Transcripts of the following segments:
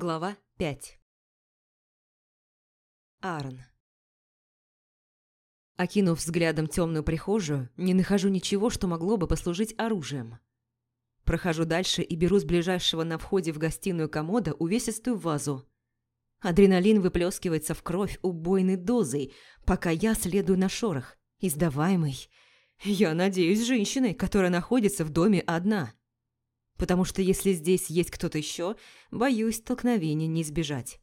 Глава 5 Аарон Окинув взглядом темную прихожую, не нахожу ничего, что могло бы послужить оружием. Прохожу дальше и беру с ближайшего на входе в гостиную комода увесистую вазу. Адреналин выплескивается в кровь убойной дозой, пока я следую на шорох, издаваемый, я надеюсь, женщиной, которая находится в доме одна. Потому что если здесь есть кто-то еще, боюсь, столкновения не избежать.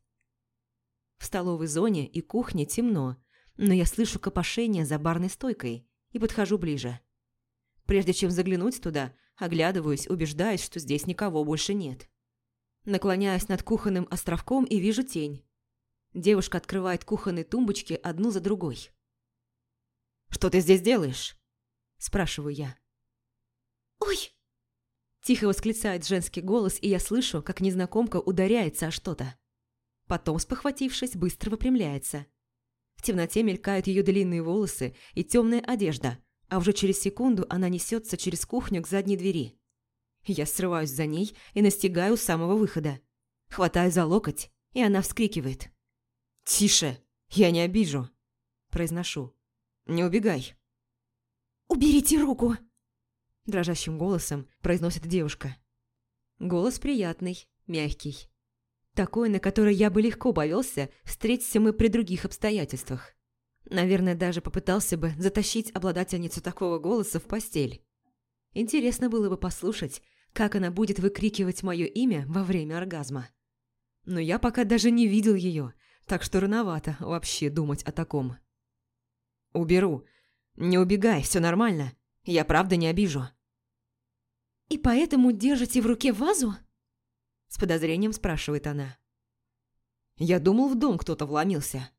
В столовой зоне и кухне темно, но я слышу копошение за барной стойкой и подхожу ближе. Прежде чем заглянуть туда, оглядываюсь, убеждаясь, что здесь никого больше нет. Наклоняюсь над кухонным островком и вижу тень. Девушка открывает кухонные тумбочки одну за другой. «Что ты здесь делаешь?» – спрашиваю я. «Ой!» Тихо восклицает женский голос, и я слышу, как незнакомка ударяется о что-то. Потом, спохватившись, быстро выпрямляется. В темноте мелькают ее длинные волосы и темная одежда, а уже через секунду она несется через кухню к задней двери. Я срываюсь за ней и настигаю самого выхода. Хватаю за локоть, и она вскрикивает. «Тише! Я не обижу!» Произношу. «Не убегай!» «Уберите руку!» Дрожащим голосом произносит девушка. Голос приятный, мягкий. Такой, на который я бы легко повелся, встретиться мы при других обстоятельствах. Наверное, даже попытался бы затащить обладательницу такого голоса в постель. Интересно было бы послушать, как она будет выкрикивать мое имя во время оргазма. Но я пока даже не видел ее, так что рановато вообще думать о таком. «Уберу. Не убегай, все нормально. Я правда не обижу». «И поэтому держите в руке вазу?» С подозрением спрашивает она. «Я думал, в дом кто-то вломился».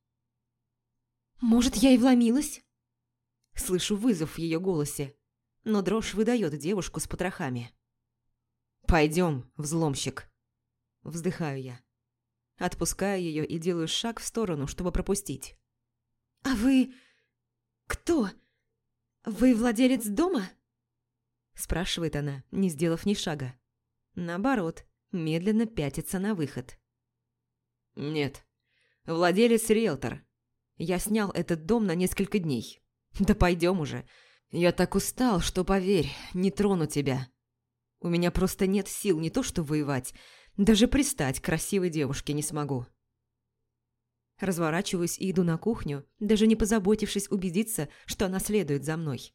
«Может, я и вломилась?» Слышу вызов в ее голосе, но дрожь выдает девушку с потрохами. «Пойдем, взломщик!» Вздыхаю я. Отпускаю ее и делаю шаг в сторону, чтобы пропустить. «А вы... кто? Вы владелец дома?» Спрашивает она, не сделав ни шага. Наоборот, медленно пятится на выход. «Нет. Владелец риэлтор. Я снял этот дом на несколько дней. Да пойдем уже. Я так устал, что, поверь, не трону тебя. У меня просто нет сил не то что воевать, даже пристать к красивой девушке не смогу». Разворачиваюсь и иду на кухню, даже не позаботившись убедиться, что она следует за мной.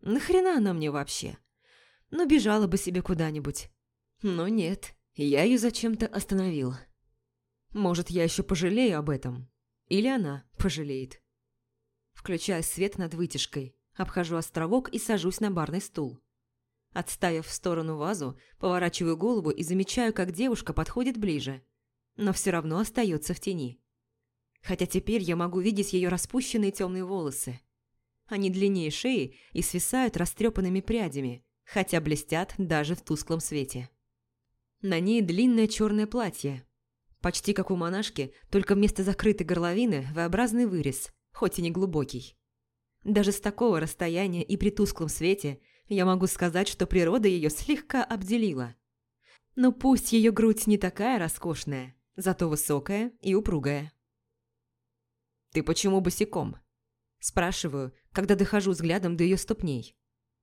Нахрена она мне вообще? Ну, бежала бы себе куда-нибудь. Но нет, я ее зачем-то остановил. Может, я еще пожалею об этом. Или она пожалеет. Включаю свет над вытяжкой, обхожу островок и сажусь на барный стул. Отставив в сторону вазу, поворачиваю голову и замечаю, как девушка подходит ближе, но все равно остается в тени. Хотя теперь я могу видеть ее распущенные темные волосы. Они длиннее шеи и свисают растрепанными прядями, хотя блестят даже в тусклом свете. На ней длинное черное платье, почти как у монашки, только вместо закрытой горловины V-образный вырез, хоть и не глубокий. Даже с такого расстояния и при тусклом свете я могу сказать, что природа ее слегка обделила. Но пусть ее грудь не такая роскошная, зато высокая и упругая. «Ты почему босиком?» Спрашиваю, когда дохожу взглядом до ее ступней.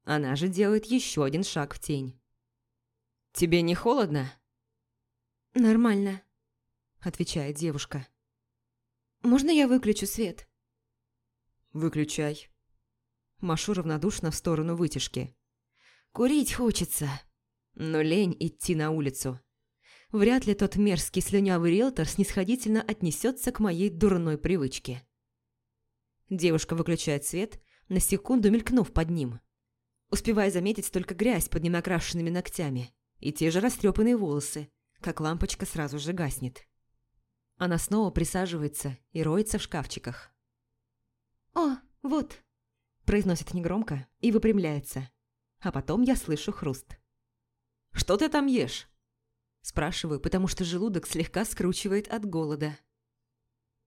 Она же делает еще один шаг в тень. «Тебе не холодно?» «Нормально», – отвечает девушка. «Можно я выключу свет?» «Выключай». Машу равнодушно в сторону вытяжки. «Курить хочется, но лень идти на улицу. Вряд ли тот мерзкий слюнявый риэлтор снисходительно отнесется к моей дурной привычке». Девушка выключает свет, на секунду мелькнув под ним – успевая заметить только грязь под ненакрашенными ногтями и те же растрепанные волосы, как лампочка сразу же гаснет. Она снова присаживается и роется в шкафчиках. «О, вот!» – произносит негромко и выпрямляется. А потом я слышу хруст. «Что ты там ешь?» – спрашиваю, потому что желудок слегка скручивает от голода.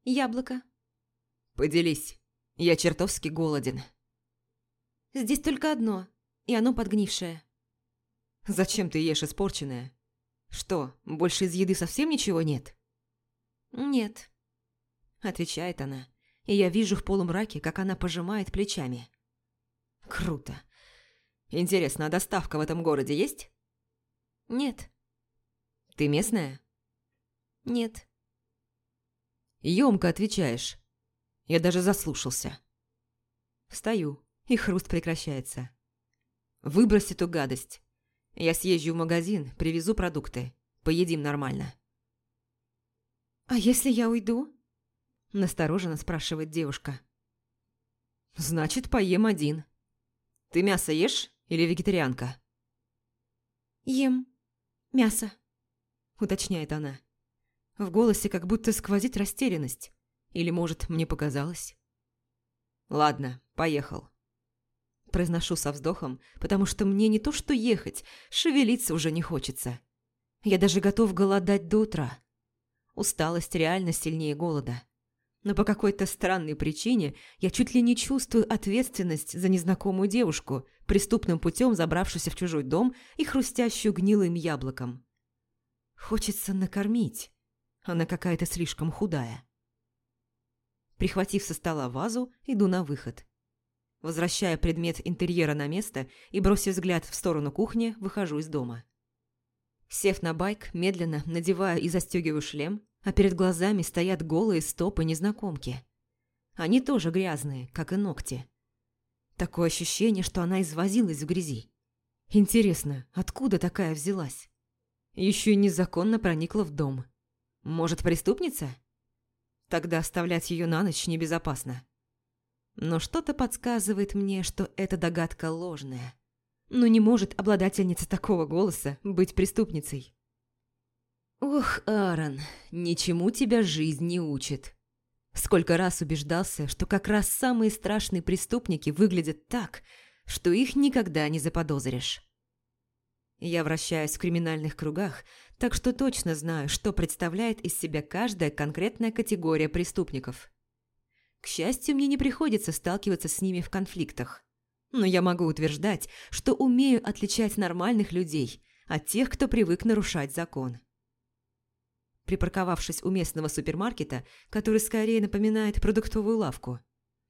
«Яблоко». «Поделись, я чертовски голоден». «Здесь только одно, и оно подгнившее. Зачем ты ешь испорченное? Что, больше из еды совсем ничего нет? Нет, отвечает она, и я вижу в полумраке, как она пожимает плечами. Круто. Интересно, а доставка в этом городе есть? Нет. Ты местная? Нет. Ёмко отвечаешь. Я даже заслушался. Встаю, и хруст прекращается. Выбрось эту гадость. Я съезжу в магазин, привезу продукты. Поедим нормально. «А если я уйду?» Настороженно спрашивает девушка. «Значит, поем один. Ты мясо ешь или вегетарианка?» «Ем мясо», уточняет она. В голосе как будто сквозит растерянность. Или, может, мне показалось? «Ладно, поехал». Произношу со вздохом, потому что мне не то что ехать, шевелиться уже не хочется. Я даже готов голодать до утра. Усталость реально сильнее голода. Но по какой-то странной причине я чуть ли не чувствую ответственность за незнакомую девушку, преступным путем забравшуюся в чужой дом и хрустящую гнилым яблоком. Хочется накормить. Она какая-то слишком худая. Прихватив со стола вазу, иду на выход. Возвращая предмет интерьера на место и бросив взгляд в сторону кухни, выхожу из дома. Сев на байк, медленно надеваю и застегиваю шлем, а перед глазами стоят голые стопы незнакомки. Они тоже грязные, как и ногти. Такое ощущение, что она извозилась в грязи. Интересно, откуда такая взялась? Еще и незаконно проникла в дом. Может, преступница? Тогда оставлять ее на ночь небезопасно. Но что-то подсказывает мне, что эта догадка ложная. Но не может обладательница такого голоса быть преступницей. Ох, Аарон, ничему тебя жизнь не учит. Сколько раз убеждался, что как раз самые страшные преступники выглядят так, что их никогда не заподозришь. Я вращаюсь в криминальных кругах, так что точно знаю, что представляет из себя каждая конкретная категория преступников. К счастью, мне не приходится сталкиваться с ними в конфликтах. Но я могу утверждать, что умею отличать нормальных людей от тех, кто привык нарушать закон. Припарковавшись у местного супермаркета, который скорее напоминает продуктовую лавку,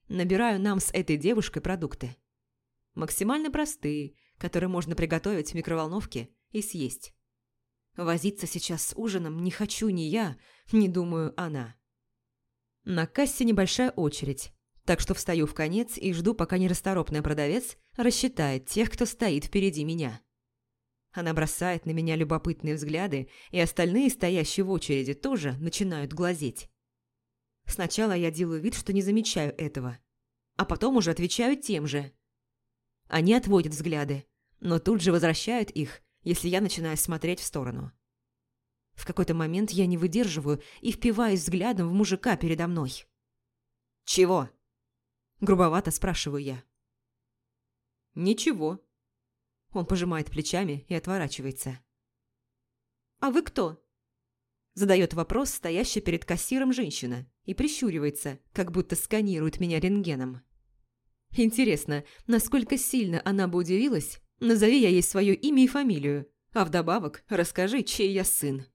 набираю нам с этой девушкой продукты. Максимально простые, которые можно приготовить в микроволновке и съесть. Возиться сейчас с ужином не хочу ни я, ни, думаю, она. На кассе небольшая очередь, так что встаю в конец и жду, пока нерасторопный продавец рассчитает тех, кто стоит впереди меня. Она бросает на меня любопытные взгляды, и остальные, стоящие в очереди, тоже начинают глазеть. Сначала я делаю вид, что не замечаю этого, а потом уже отвечаю тем же. Они отводят взгляды, но тут же возвращают их, если я начинаю смотреть в сторону. В какой-то момент я не выдерживаю и впиваюсь взглядом в мужика передо мной. «Чего?» – грубовато спрашиваю я. «Ничего». Он пожимает плечами и отворачивается. «А вы кто?» Задает вопрос стоящая перед кассиром женщина и прищуривается, как будто сканирует меня рентгеном. Интересно, насколько сильно она бы удивилась, назови я ей свое имя и фамилию, а вдобавок расскажи, чей я сын.